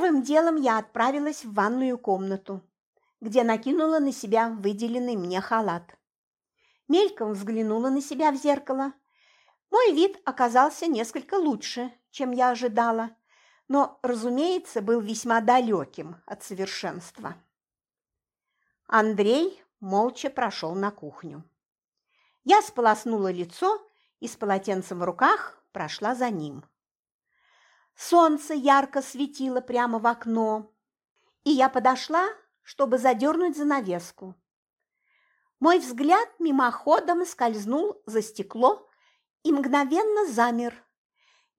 Первым делом я отправилась в ванную комнату, где накинула на себя выделенный мне халат. Мельком взглянула на себя в зеркало. Мой вид оказался несколько лучше, чем я ожидала, но, разумеется, был весьма далеким от совершенства. Андрей молча прошел на кухню. Я сполоснула лицо и с полотенцем в руках прошла за ним. Солнце ярко светило прямо в окно, и я подошла, чтобы задернуть занавеску. Мой взгляд мимоходом скользнул за стекло и мгновенно замер.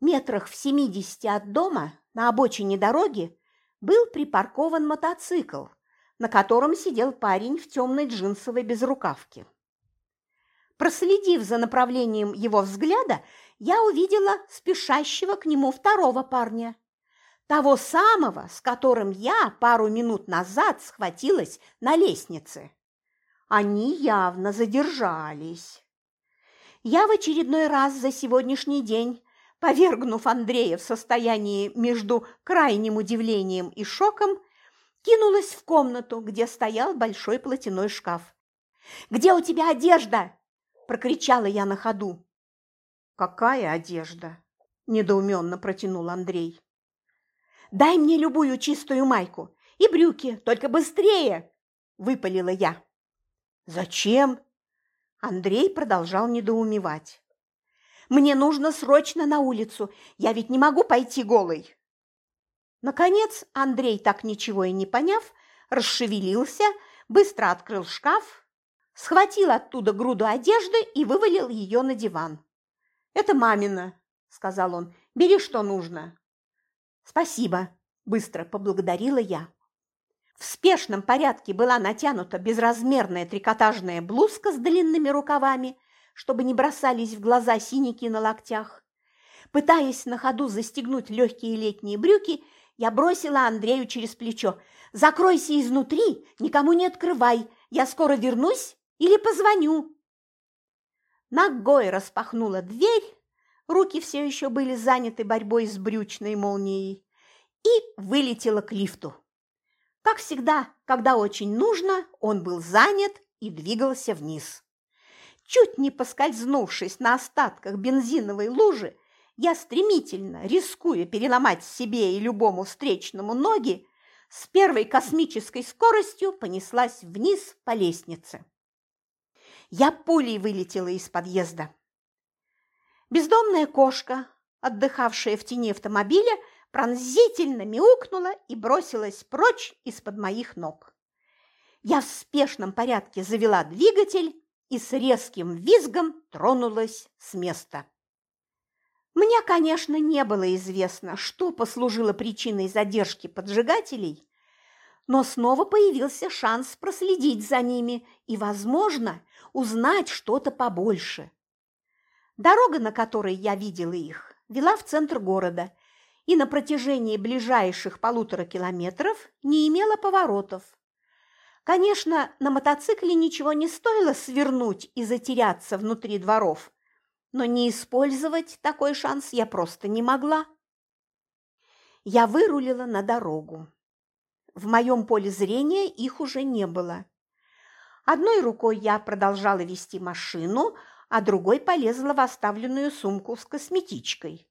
Метрах в семидесяти от дома на обочине дороги был припаркован мотоцикл, на котором сидел парень в темной джинсовой безрукавке. Проследив за направлением его взгляда, я увидела спешащего к нему второго парня. Того самого, с которым я пару минут назад схватилась на лестнице. Они явно задержались. Я в очередной раз за сегодняшний день, повергнув Андрея в состоянии между крайним удивлением и шоком, кинулась в комнату, где стоял большой платяной шкаф. «Где у тебя одежда?» – прокричала я на ходу. «Какая одежда?» – недоуменно протянул Андрей. «Дай мне любую чистую майку и брюки, только быстрее!» – выпалила я. «Зачем?» Андрей продолжал недоумевать. «Мне нужно срочно на улицу, я ведь не могу пойти голой!» Наконец Андрей, так ничего и не поняв, расшевелился, быстро открыл шкаф, схватил оттуда груду одежды и вывалил ее на диван. «Это мамина», – сказал он. «Бери, что нужно». «Спасибо», – быстро поблагодарила я. В спешном порядке была натянута безразмерная трикотажная блузка с длинными рукавами, чтобы не бросались в глаза синяки на локтях. Пытаясь на ходу застегнуть легкие летние брюки, я бросила Андрею через плечо. «Закройся изнутри, никому не открывай, я скоро вернусь или позвоню». Ногой распахнула дверь, руки все еще были заняты борьбой с брючной молнией, и вылетела к лифту. Как всегда, когда очень нужно, он был занят и двигался вниз. Чуть не поскользнувшись на остатках бензиновой лужи, я стремительно, рискуя переломать себе и любому встречному ноги, с первой космической скоростью понеслась вниз по лестнице. Я пулей вылетела из подъезда. Бездомная кошка, отдыхавшая в тени автомобиля, пронзительно мяукнула и бросилась прочь из-под моих ног. Я в спешном порядке завела двигатель и с резким визгом тронулась с места. Мне, конечно, не было известно, что послужило причиной задержки поджигателей, но снова появился шанс проследить за ними и, возможно, узнать что-то побольше. Дорога, на которой я видела их, вела в центр города и на протяжении ближайших полутора километров не имела поворотов. Конечно, на мотоцикле ничего не стоило свернуть и затеряться внутри дворов, но не использовать такой шанс я просто не могла. Я вырулила на дорогу. В моем поле зрения их уже не было. Одной рукой я продолжала вести машину, а другой полезла в оставленную сумку с косметичкой,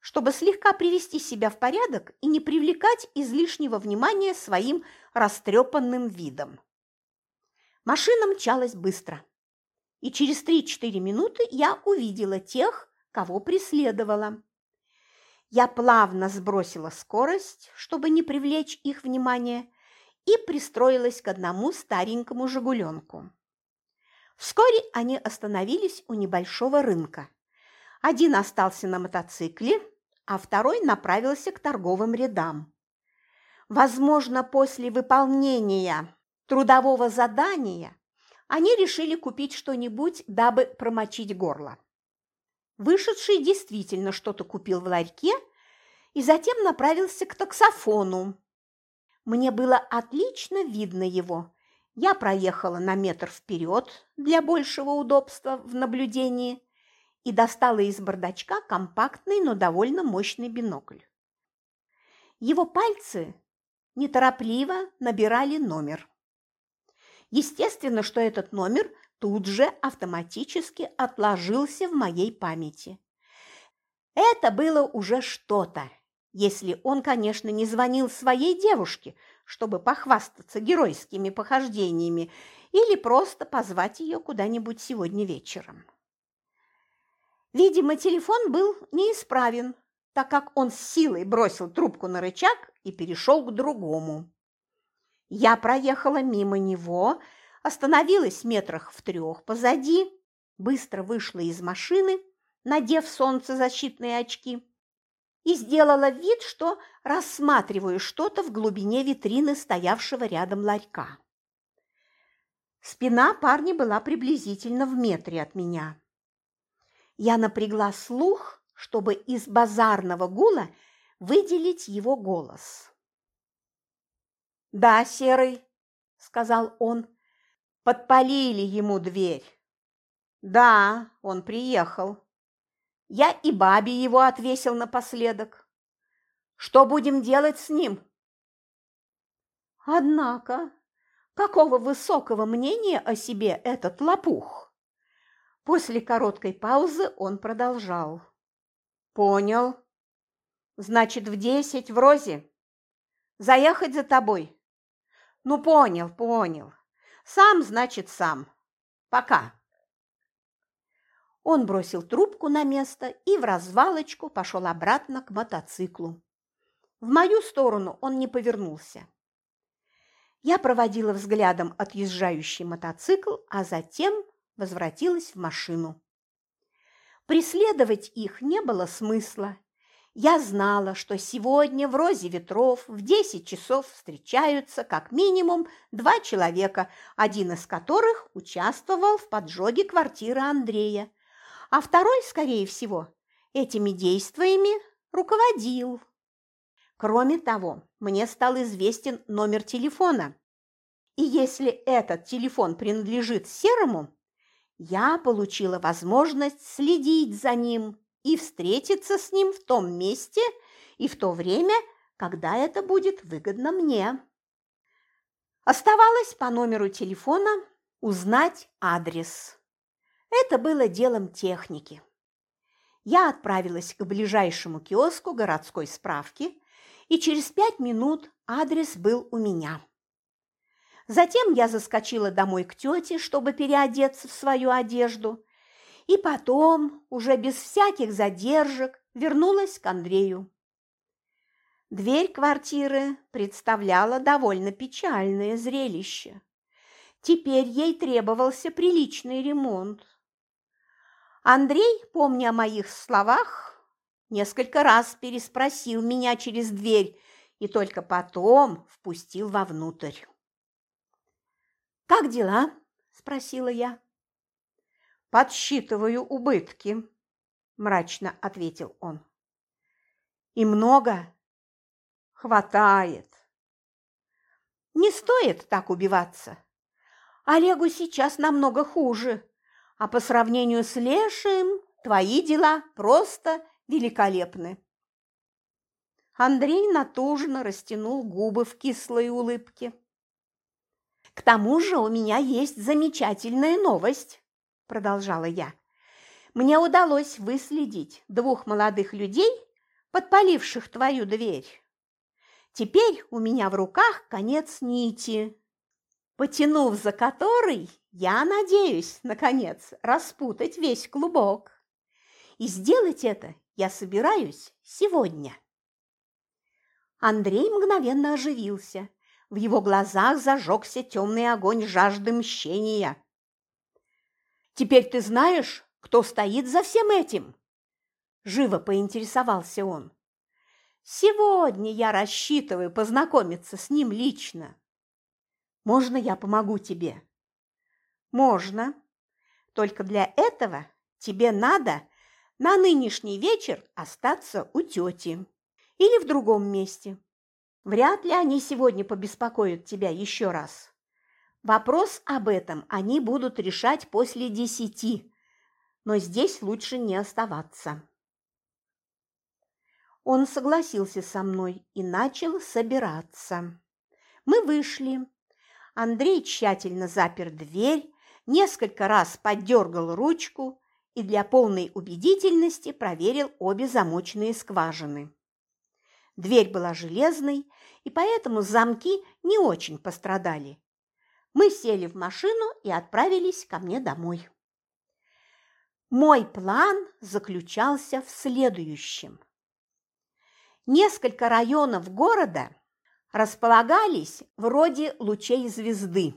чтобы слегка привести себя в порядок и не привлекать излишнего внимания своим растрепанным видом. Машина мчалась быстро, и через 3-4 минуты я увидела тех, кого преследовала. Я плавно сбросила скорость, чтобы не привлечь их внимание, и пристроилась к одному старенькому «Жигуленку». Вскоре они остановились у небольшого рынка. Один остался на мотоцикле, а второй направился к торговым рядам. Возможно, после выполнения трудового задания они решили купить что-нибудь, дабы промочить горло. Вышедший действительно что-то купил в ларьке и затем направился к таксофону. Мне было отлично видно его. Я проехала на метр вперед для большего удобства в наблюдении и достала из бардачка компактный, но довольно мощный бинокль. Его пальцы неторопливо набирали номер. Естественно, что этот номер тут же автоматически отложился в моей памяти. Это было уже что-то, если он, конечно, не звонил своей девушке, чтобы похвастаться геройскими похождениями или просто позвать ее куда-нибудь сегодня вечером. Видимо, телефон был неисправен, так как он с силой бросил трубку на рычаг и перешел к другому. Я проехала мимо него, остановилась метрах в трех позади, быстро вышла из машины, надев солнцезащитные очки, и сделала вид, что рассматриваю что-то в глубине витрины стоявшего рядом ларька. Спина парня была приблизительно в метре от меня. Я напрягла слух, чтобы из базарного гула выделить его голос. «Да, Серый», – сказал он, – «подпалили ему дверь». «Да, он приехал. Я и бабе его отвесил напоследок. Что будем делать с ним?» Однако, какого высокого мнения о себе этот лопух? После короткой паузы он продолжал. «Понял. Значит, в десять в розе. Заехать за тобой?» Ну, понял, понял. Сам, значит, сам. Пока. Он бросил трубку на место и в развалочку пошел обратно к мотоциклу. В мою сторону он не повернулся. Я проводила взглядом отъезжающий мотоцикл, а затем возвратилась в машину. Преследовать их не было смысла. Я знала, что сегодня в «Розе ветров» в 10 часов встречаются как минимум два человека, один из которых участвовал в поджоге квартиры Андрея, а второй, скорее всего, этими действиями руководил. Кроме того, мне стал известен номер телефона. И если этот телефон принадлежит Серому, я получила возможность следить за ним и встретиться с ним в том месте и в то время, когда это будет выгодно мне. Оставалось по номеру телефона узнать адрес. Это было делом техники. Я отправилась к ближайшему киоску городской справки, и через пять минут адрес был у меня. Затем я заскочила домой к тете, чтобы переодеться в свою одежду, и потом, уже без всяких задержек, вернулась к Андрею. Дверь квартиры представляла довольно печальное зрелище. Теперь ей требовался приличный ремонт. Андрей, помня о моих словах, несколько раз переспросил меня через дверь и только потом впустил вовнутрь. «Как дела?» – спросила я. «Подсчитываю убытки», – мрачно ответил он. «И много?» «Хватает». «Не стоит так убиваться. Олегу сейчас намного хуже, а по сравнению с Лешим твои дела просто великолепны». Андрей натужно растянул губы в кислой улыбке. «К тому же у меня есть замечательная новость продолжала я. Мне удалось выследить двух молодых людей, подпаливших твою дверь. Теперь у меня в руках конец нити, потянув за который, я надеюсь, наконец, распутать весь клубок. И сделать это я собираюсь сегодня. Андрей мгновенно оживился. В его глазах зажегся темный огонь жажды мщения. Теперь ты знаешь, кто стоит за всем этим?» Живо поинтересовался он. «Сегодня я рассчитываю познакомиться с ним лично. Можно я помогу тебе?» «Можно. Только для этого тебе надо на нынешний вечер остаться у тети или в другом месте. Вряд ли они сегодня побеспокоят тебя еще раз. Вопрос об этом они будут решать после десяти, но здесь лучше не оставаться. Он согласился со мной и начал собираться. Мы вышли. Андрей тщательно запер дверь, несколько раз поддергал ручку и для полной убедительности проверил обе замочные скважины. Дверь была железной, и поэтому замки не очень пострадали. Мы сели в машину и отправились ко мне домой. Мой план заключался в следующем. Несколько районов города располагались вроде лучей звезды.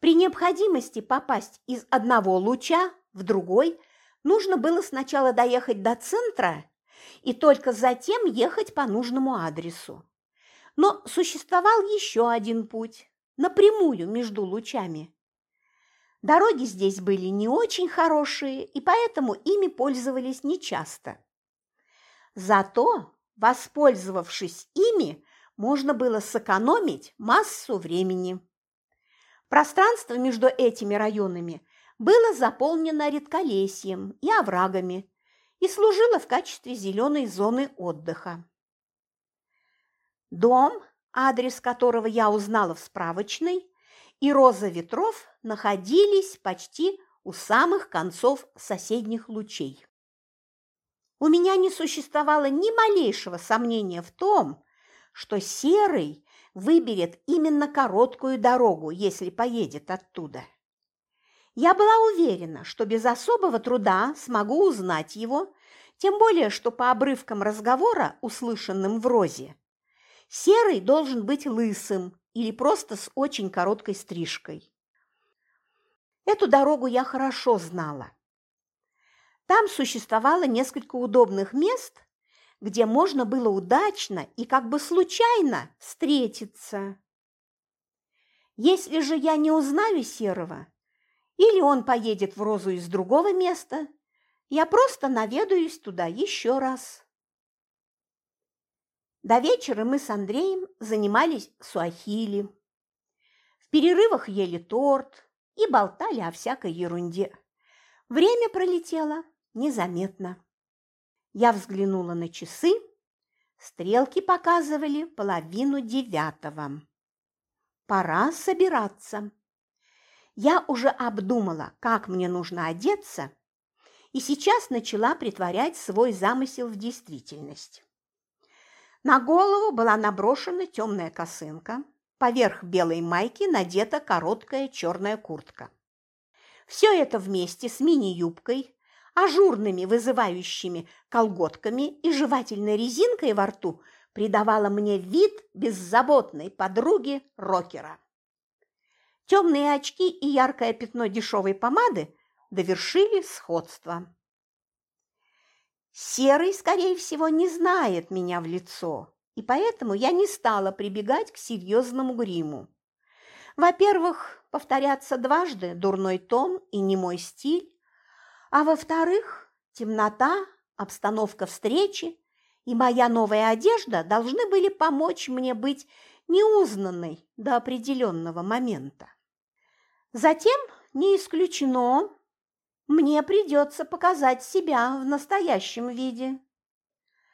При необходимости попасть из одного луча в другой нужно было сначала доехать до центра и только затем ехать по нужному адресу. Но существовал еще один путь – напрямую между лучами. Дороги здесь были не очень хорошие, и поэтому ими пользовались нечасто. Зато, воспользовавшись ими, можно было сэкономить массу времени. Пространство между этими районами было заполнено редколесьем и оврагами и служило в качестве зеленой зоны отдыха. Дом, адрес которого я узнала в справочной, и роза ветров находились почти у самых концов соседних лучей. У меня не существовало ни малейшего сомнения в том, что Серый выберет именно короткую дорогу, если поедет оттуда. Я была уверена, что без особого труда смогу узнать его, тем более, что по обрывкам разговора, услышанным в Розе, Серый должен быть лысым или просто с очень короткой стрижкой. Эту дорогу я хорошо знала. Там существовало несколько удобных мест, где можно было удачно и как бы случайно встретиться. Если же я не узнаю Серого, или он поедет в Розу из другого места, я просто наведаюсь туда еще раз. До вечера мы с Андреем занимались суахили. В перерывах ели торт и болтали о всякой ерунде. Время пролетело незаметно. Я взглянула на часы. Стрелки показывали половину девятого. Пора собираться. Я уже обдумала, как мне нужно одеться, и сейчас начала притворять свой замысел в действительность. На голову была наброшена темная косынка, поверх белой майки надета короткая черная куртка. Все это вместе с мини-юбкой, ажурными вызывающими колготками и жевательной резинкой во рту придавало мне вид беззаботной подруги рокера. Темные очки и яркое пятно дешевой помады довершили сходство. Серый, скорее всего, не знает меня в лицо, и поэтому я не стала прибегать к серьезному гриму. Во-первых, повторяться дважды – дурной тон и не мой стиль, а во-вторых, темнота, обстановка встречи и моя новая одежда должны были помочь мне быть неузнанной до определенного момента. Затем, не исключено, мне придется показать себя в настоящем виде.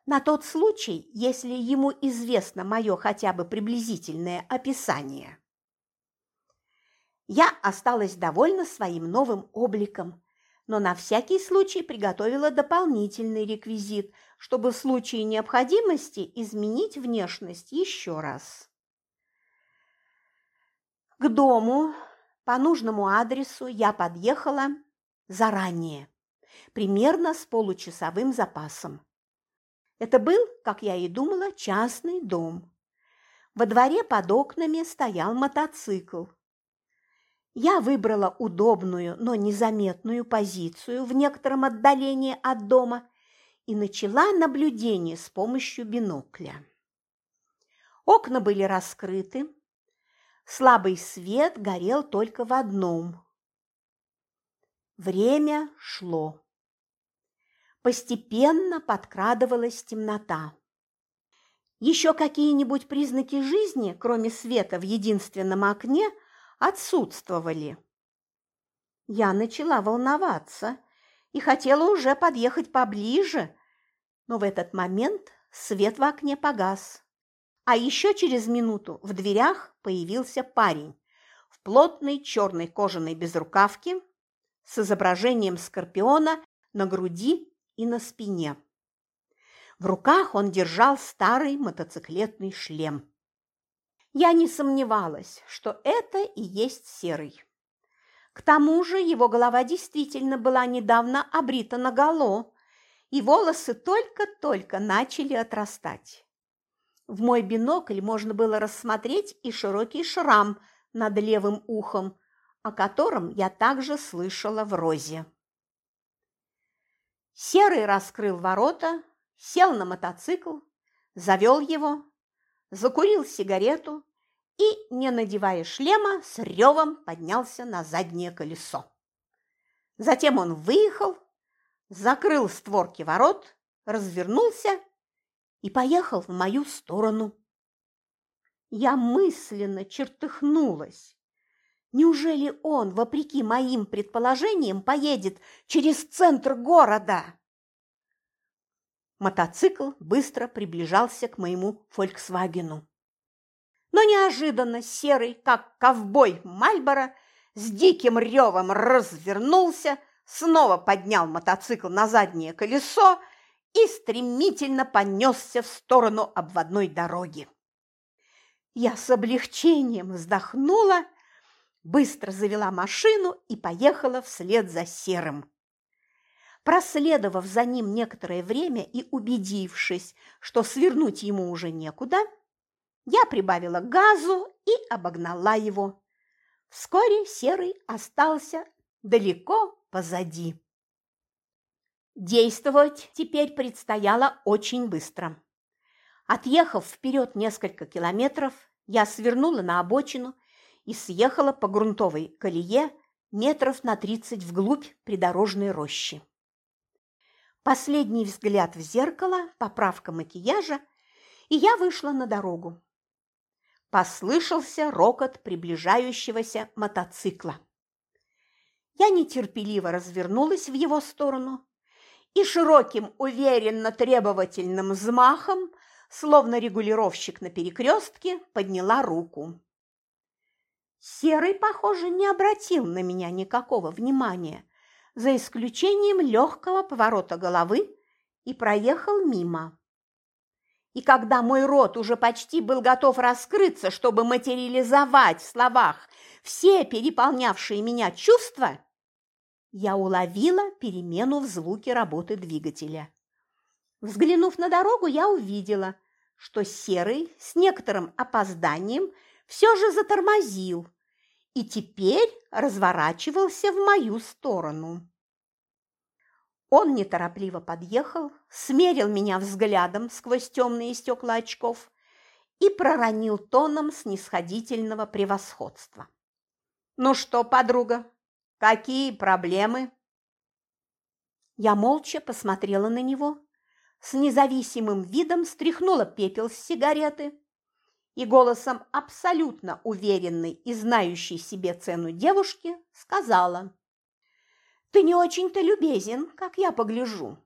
На тот случай, если ему известно мое хотя бы приблизительное описание. Я осталась довольна своим новым обликом, но на всякий случай приготовила дополнительный реквизит, чтобы в случае необходимости изменить внешность еще раз. К дому по нужному адресу я подъехала заранее, примерно с получасовым запасом. Это был, как я и думала, частный дом. Во дворе под окнами стоял мотоцикл. Я выбрала удобную, но незаметную позицию в некотором отдалении от дома и начала наблюдение с помощью бинокля. Окна были раскрыты, слабый свет горел только в одном Время шло. Постепенно подкрадывалась темнота. Еще какие-нибудь признаки жизни, кроме света в единственном окне, отсутствовали. Я начала волноваться и хотела уже подъехать поближе, Но в этот момент свет в окне погас. А еще через минуту в дверях появился парень в плотной черной кожаной безрукавке с изображением скорпиона на груди и на спине. В руках он держал старый мотоциклетный шлем. Я не сомневалась, что это и есть серый. К тому же его голова действительно была недавно обрита наголо, и волосы только-только начали отрастать. В мой бинокль можно было рассмотреть и широкий шрам над левым ухом, о котором я также слышала в розе. Серый раскрыл ворота, сел на мотоцикл, завел его, закурил сигарету и, не надевая шлема, с ревом поднялся на заднее колесо. Затем он выехал, закрыл створки ворот, развернулся и поехал в мою сторону. Я мысленно чертыхнулась. Неужели он, вопреки моим предположениям, поедет через центр города? Мотоцикл быстро приближался к моему «Фольксвагену». Но неожиданно серый, как ковбой Мальборо, с диким ревом развернулся, снова поднял мотоцикл на заднее колесо и стремительно понесся в сторону обводной дороги. Я с облегчением вздохнула, быстро завела машину и поехала вслед за Серым. Проследовав за ним некоторое время и убедившись, что свернуть ему уже некуда, я прибавила газу и обогнала его. Вскоре Серый остался далеко позади. Действовать теперь предстояло очень быстро. Отъехав вперед несколько километров, я свернула на обочину и съехала по грунтовой колее метров на тридцать вглубь придорожной рощи. Последний взгляд в зеркало, поправка макияжа, и я вышла на дорогу. Послышался рокот приближающегося мотоцикла. Я нетерпеливо развернулась в его сторону и широким, уверенно требовательным взмахом, словно регулировщик на перекрестке, подняла руку. Серый, похоже, не обратил на меня никакого внимания, за исключением легкого поворота головы, и проехал мимо. И когда мой рот уже почти был готов раскрыться, чтобы материализовать в словах все переполнявшие меня чувства, я уловила перемену в звуке работы двигателя. Взглянув на дорогу, я увидела, что Серый с некоторым опозданием все же затормозил и теперь разворачивался в мою сторону. Он неторопливо подъехал, смерил меня взглядом сквозь темные стекла очков и проронил тоном снисходительного превосходства. «Ну что, подруга, Какие проблемы? Я молча посмотрела на него, с независимым видом стряхнула пепел с сигареты и голосом абсолютно уверенной и знающей себе цену девушки сказала «Ты не очень-то любезен, как я погляжу».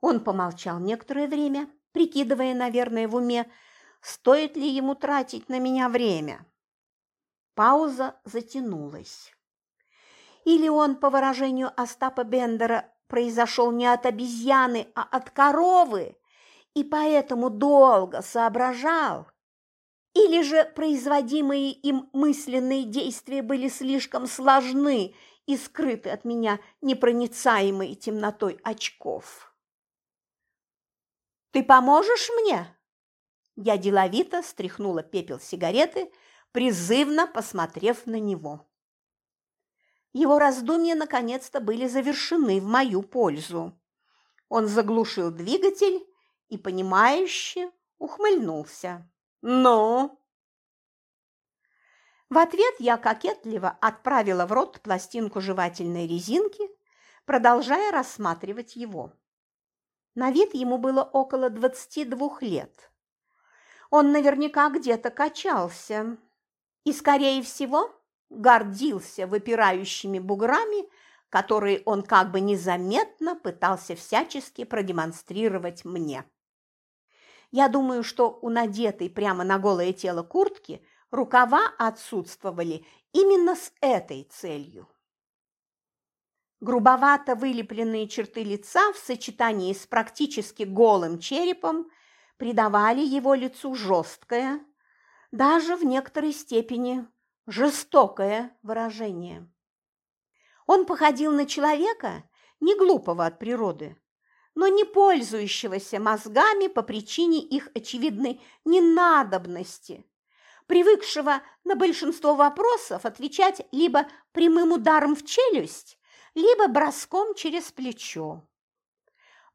Он помолчал некоторое время, прикидывая, наверное, в уме, стоит ли ему тратить на меня время. Пауза затянулась. Или он, по выражению Остапа Бендера, произошел не от обезьяны, а от коровы, и поэтому долго соображал. Или же производимые им мысленные действия были слишком сложны и скрыты от меня непроницаемой темнотой очков. «Ты поможешь мне?» Я деловито стряхнула пепел сигареты, призывно посмотрев на него. Его раздумья наконец-то были завершены в мою пользу. Он заглушил двигатель и, понимающе, ухмыльнулся. «Ну?» В ответ я кокетливо отправила в рот пластинку жевательной резинки, продолжая рассматривать его. На вид ему было около двадцати двух лет. Он наверняка где-то качался и, скорее всего, гордился выпирающими буграми, которые он как бы незаметно пытался всячески продемонстрировать мне. Я думаю, что у надетой прямо на голое тело куртки рукава отсутствовали именно с этой целью. Грубовато вылепленные черты лица в сочетании с практически голым черепом придавали его лицу жесткое, даже в некоторой степени жестокое выражение. Он походил на человека, не глупого от природы, но не пользующегося мозгами по причине их очевидной ненадобности, привыкшего на большинство вопросов отвечать либо прямым ударом в челюсть, либо броском через плечо.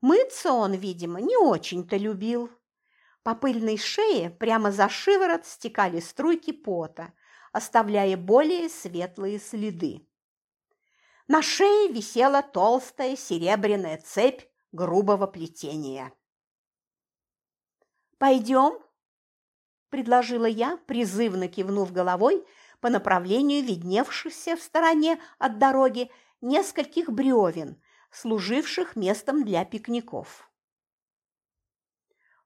Мыться он, видимо, не очень-то любил. По пыльной шее прямо за шиворот стекали струйки пота, оставляя более светлые следы. На шее висела толстая серебряная цепь грубого плетения. «Пойдем?» – предложила я, призывно кивнув головой по направлению видневшихся в стороне от дороги нескольких бревен, служивших местом для пикников.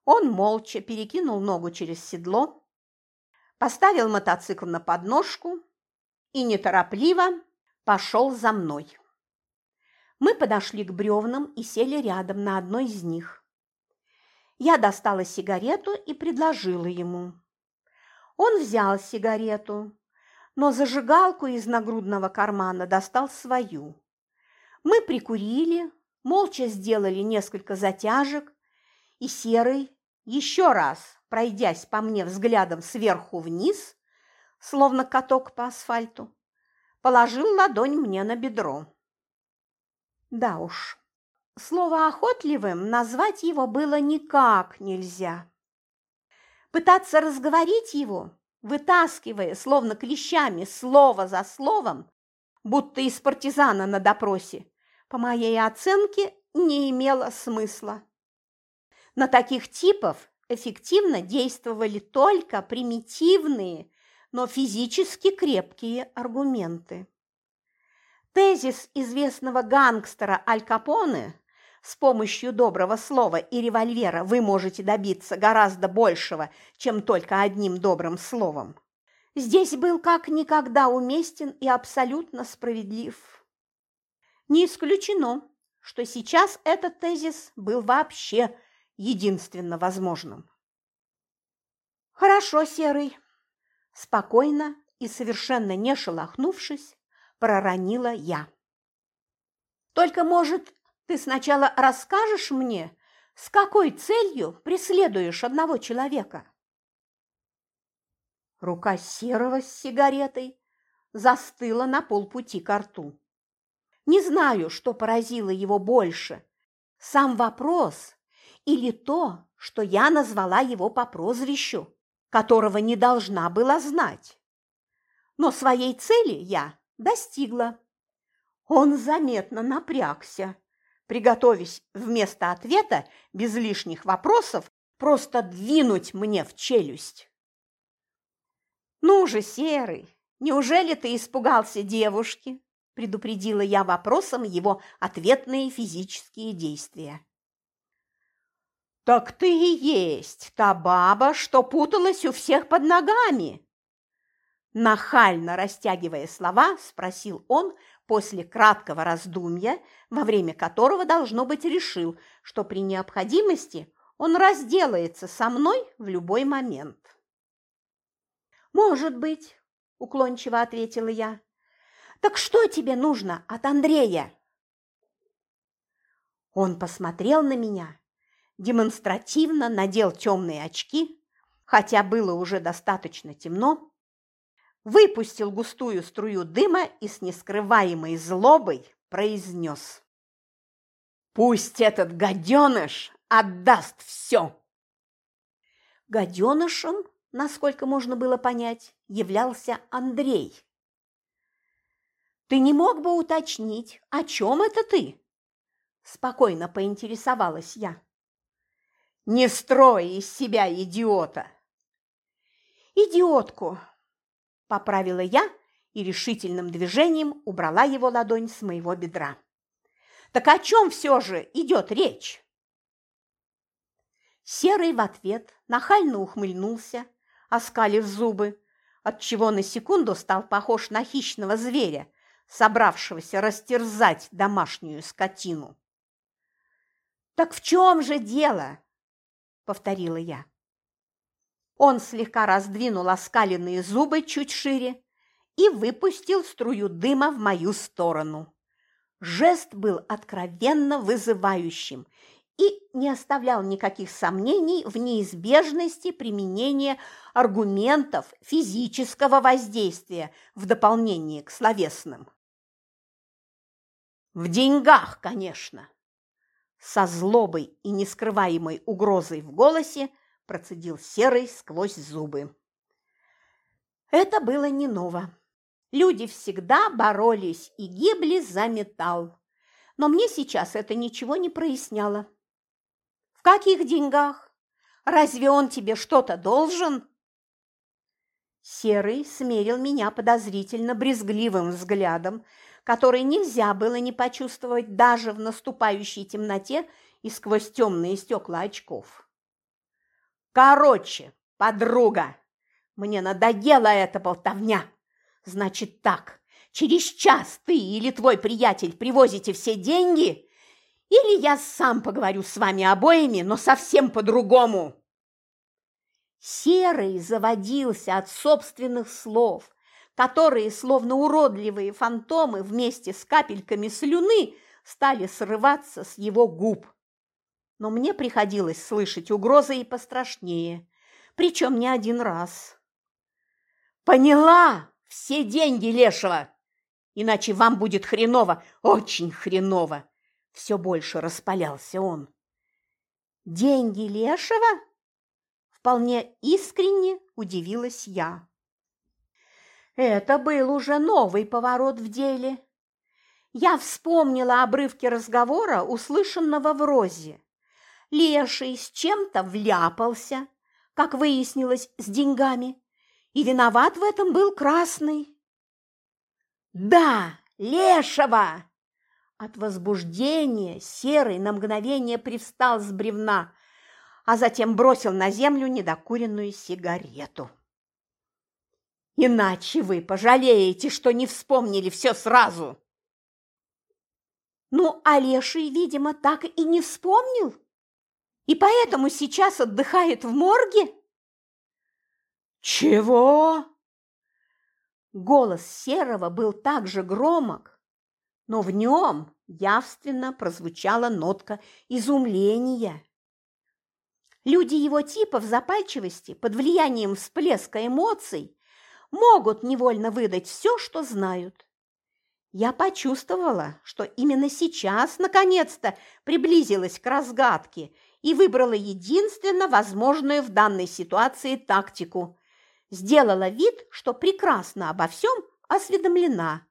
Он молча перекинул ногу через седло, поставил мотоцикл на подножку и неторопливо пошел за мной. Мы подошли к бревнам и сели рядом на одной из них. Я достала сигарету и предложила ему. Он взял сигарету, но зажигалку из нагрудного кармана достал свою. Мы прикурили, молча сделали несколько затяжек, и Серый, еще раз пройдясь по мне взглядом сверху вниз, словно каток по асфальту, положил ладонь мне на бедро. Да уж, слово «охотливым» назвать его было никак нельзя. Пытаться разговорить его вытаскивая, словно клещами, слово за словом, будто из партизана на допросе, по моей оценке, не имело смысла. На таких типов эффективно действовали только примитивные, но физически крепкие аргументы. Тезис известного гангстера Аль Капоне с помощью доброго слова и револьвера вы можете добиться гораздо большего, чем только одним добрым словом. Здесь был как никогда уместен и абсолютно справедлив. Не исключено, что сейчас этот тезис был вообще единственно возможным. «Хорошо, Серый», – спокойно и совершенно не шелохнувшись, проронила я. «Только, может, ты сначала расскажешь мне, с какой целью преследуешь одного человека? Рука серого с сигаретой застыла на полпути к рту. Не знаю, что поразило его больше – сам вопрос или то, что я назвала его по прозвищу, которого не должна была знать. Но своей цели я достигла. Он заметно напрягся приготовясь вместо ответа, без лишних вопросов, просто двинуть мне в челюсть. «Ну же, Серый, неужели ты испугался девушки?» – предупредила я вопросом его ответные физические действия. «Так ты и есть та баба, что путалась у всех под ногами!» Нахально растягивая слова, спросил он, после краткого раздумья, во время которого, должно быть, решил, что при необходимости он разделается со мной в любой момент. «Может быть», – уклончиво ответила я. «Так что тебе нужно от Андрея?» Он посмотрел на меня, демонстративно надел темные очки, хотя было уже достаточно темно, выпустил густую струю дыма и с нескрываемой злобой произнес. «Пусть этот гаденыш отдаст все!» Гаденышем, насколько можно было понять, являлся Андрей. «Ты не мог бы уточнить, о чем это ты?» Спокойно поинтересовалась я. «Не строй из себя идиота!» «Идиотку!» Поправила я и решительным движением убрала его ладонь с моего бедра. «Так о чем все же идет речь?» Серый в ответ нахально ухмыльнулся, оскалив зубы, отчего на секунду стал похож на хищного зверя, собравшегося растерзать домашнюю скотину. «Так в чем же дело?» – повторила я. Он слегка раздвинул оскаленные зубы чуть шире и выпустил струю дыма в мою сторону. Жест был откровенно вызывающим и не оставлял никаких сомнений в неизбежности применения аргументов физического воздействия в дополнение к словесным. В деньгах, конечно. Со злобой и нескрываемой угрозой в голосе процедил Серый сквозь зубы. Это было не ново. Люди всегда боролись и гибли за металл. Но мне сейчас это ничего не проясняло. В каких деньгах? Разве он тебе что-то должен? Серый смерил меня подозрительно брезгливым взглядом, который нельзя было не почувствовать даже в наступающей темноте и сквозь темные стекла очков. «Короче, подруга, мне надоела эта болтовня. Значит так, через час ты или твой приятель привозите все деньги, или я сам поговорю с вами обоими, но совсем по-другому. Серый заводился от собственных слов, которые, словно уродливые фантомы вместе с капельками слюны, стали срываться с его губ. Но мне приходилось слышать угрозы и пострашнее, причем не один раз. «Поняла! Все деньги Лешего! Иначе вам будет хреново, очень хреново!» Все больше распалялся он. «Деньги Лешего?» Вполне искренне удивилась я. Это был уже новый поворот в деле. Я вспомнила обрывки разговора, услышанного в Розе. Леший с чем-то вляпался, как выяснилось, с деньгами, и виноват в этом был Красный. «Да, Лешего!» От возбуждения Серый на мгновение привстал с бревна, а затем бросил на землю недокуренную сигарету. «Иначе вы пожалеете, что не вспомнили все сразу!» Ну, Олеший, видимо, так и не вспомнил, и поэтому сейчас отдыхает в морге. «Чего?» Голос Серого был так же громок, но в нем явственно прозвучала нотка изумления. Люди его типа в запальчивости, под влиянием всплеска эмоций, могут невольно выдать все, что знают. Я почувствовала, что именно сейчас, наконец-то, приблизилась к разгадке и выбрала единственно возможную в данной ситуации тактику. Сделала вид, что прекрасно обо всем осведомлена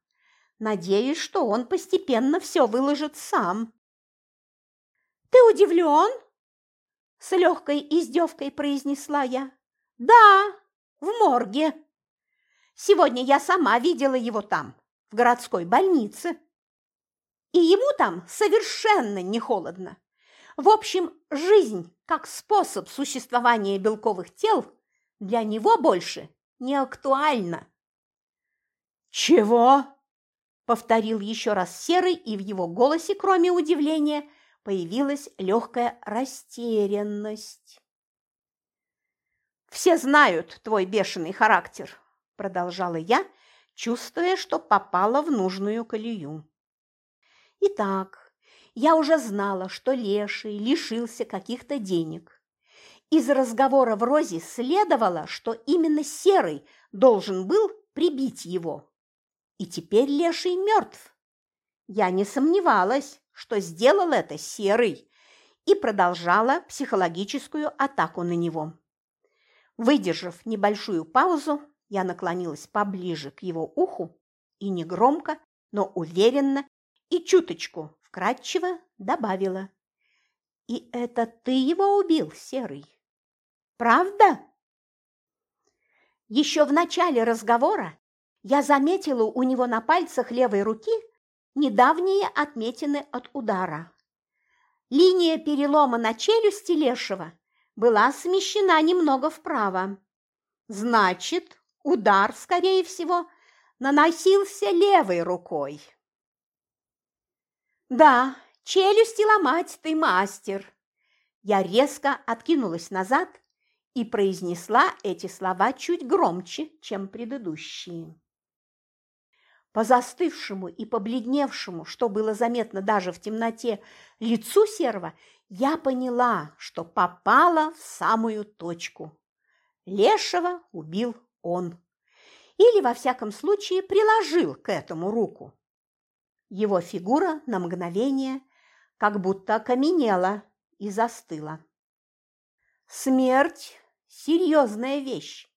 Надеюсь, что он постепенно все выложит сам. «Ты удивлен?» – с легкой издевкой произнесла я. «Да, в морге. Сегодня я сама видела его там, в городской больнице. И ему там совершенно не холодно. В общем, жизнь как способ существования белковых тел для него больше не актуальна». «Чего?» Повторил еще раз Серый, и в его голосе, кроме удивления, появилась легкая растерянность. «Все знают твой бешеный характер», – продолжала я, чувствуя, что попала в нужную колею. Итак, я уже знала, что Леший лишился каких-то денег. Из разговора в Розе следовало, что именно Серый должен был прибить его. И теперь леший мертв. Я не сомневалась, что сделал это серый, и продолжала психологическую атаку на него. Выдержав небольшую паузу, я наклонилась поближе к его уху и негромко, но уверенно и чуточку вкратчиво добавила. «И это ты его убил, Серый? Правда?» Еще в начале разговора я заметила у него на пальцах левой руки недавние отметины от удара. Линия перелома на челюсти Лешего была смещена немного вправо. Значит, удар, скорее всего, наносился левой рукой. «Да, челюсти ломать ты мастер!» Я резко откинулась назад и произнесла эти слова чуть громче, чем предыдущие. По застывшему и побледневшему, что было заметно даже в темноте, лицу серва, я поняла, что попала в самую точку. Лешего убил он. Или, во всяком случае, приложил к этому руку. Его фигура на мгновение как будто окаменела и застыла. Смерть – серьезная вещь,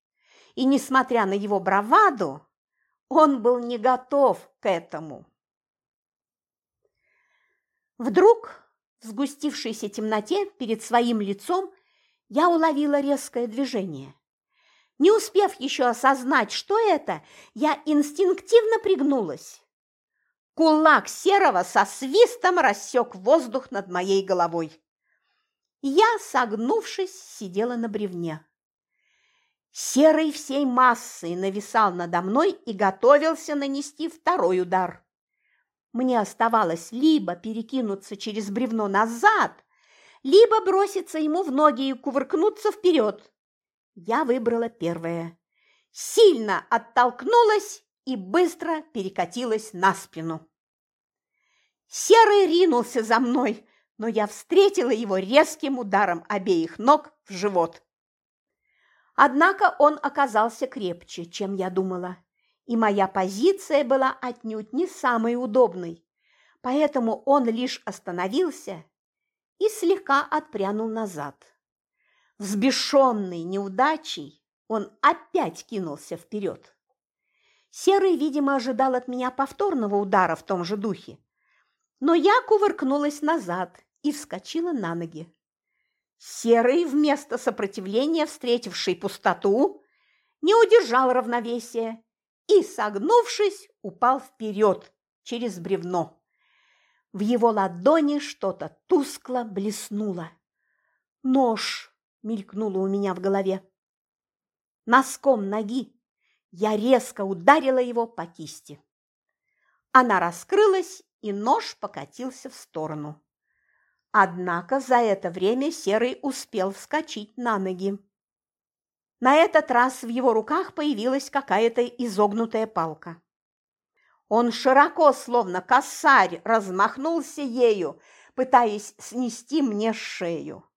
и, несмотря на его браваду, он был не готов к этому. Вдруг в сгустившейся темноте перед своим лицом я уловила резкое движение. Не успев еще осознать, что это, я инстинктивно пригнулась. Кулак серого со свистом рассек воздух над моей головой. Я, согнувшись, сидела на бревне. Серый всей массой нависал надо мной и готовился нанести второй удар. Мне оставалось либо перекинуться через бревно назад, либо броситься ему в ноги и кувыркнуться вперед. Я выбрала первое. Сильно оттолкнулась и быстро перекатилась на спину. Серый ринулся за мной, но я встретила его резким ударом обеих ног в живот. Однако он оказался крепче, чем я думала, и моя позиция была отнюдь не самой удобной, поэтому он лишь остановился и слегка отпрянул назад. Взбешенный неудачей, он опять кинулся вперед. Серый, видимо, ожидал от меня повторного удара в том же духе, но я кувыркнулась назад и вскочила на ноги. Серый, вместо сопротивления, встретивший пустоту, не удержал равновесия и, согнувшись, упал вперед через бревно. В его ладони что-то тускло блеснуло. «Нож!» – мелькнуло у меня в голове. Носком ноги я резко ударила его по кисти. Она раскрылась, и нож покатился в сторону. Однако за это время Серый успел вскочить на ноги. На этот раз в его руках появилась какая-то изогнутая палка. Он широко, словно косарь, размахнулся ею, пытаясь снести мне шею.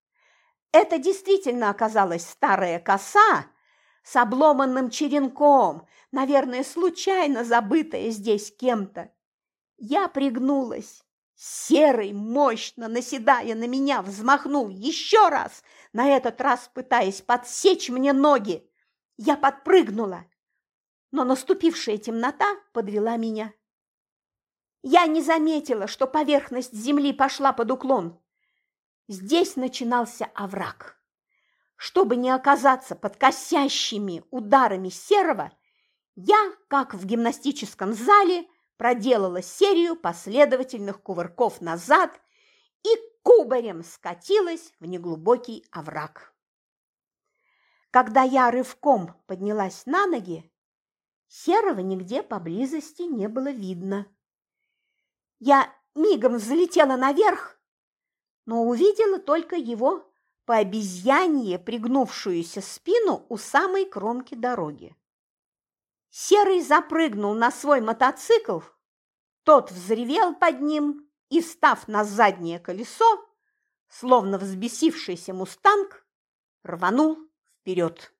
Это действительно оказалась старая коса с обломанным черенком, наверное, случайно забытая здесь кем-то. Я пригнулась Серый, мощно наседая на меня, взмахнул еще раз, на этот раз пытаясь подсечь мне ноги. Я подпрыгнула, но наступившая темнота подвела меня. Я не заметила, что поверхность земли пошла под уклон. Здесь начинался овраг. Чтобы не оказаться под косящими ударами серого, я, как в гимнастическом зале, проделала серию последовательных кувырков назад и кубарем скатилась в неглубокий овраг. Когда я рывком поднялась на ноги, серого нигде поблизости не было видно. Я мигом взлетела наверх, но увидела только его по обезьянье пригнувшуюся спину у самой кромки дороги. Серый запрыгнул на свой мотоцикл, тот взревел под ним и, став на заднее колесо, словно взбесившийся мустанг, рванул вперед.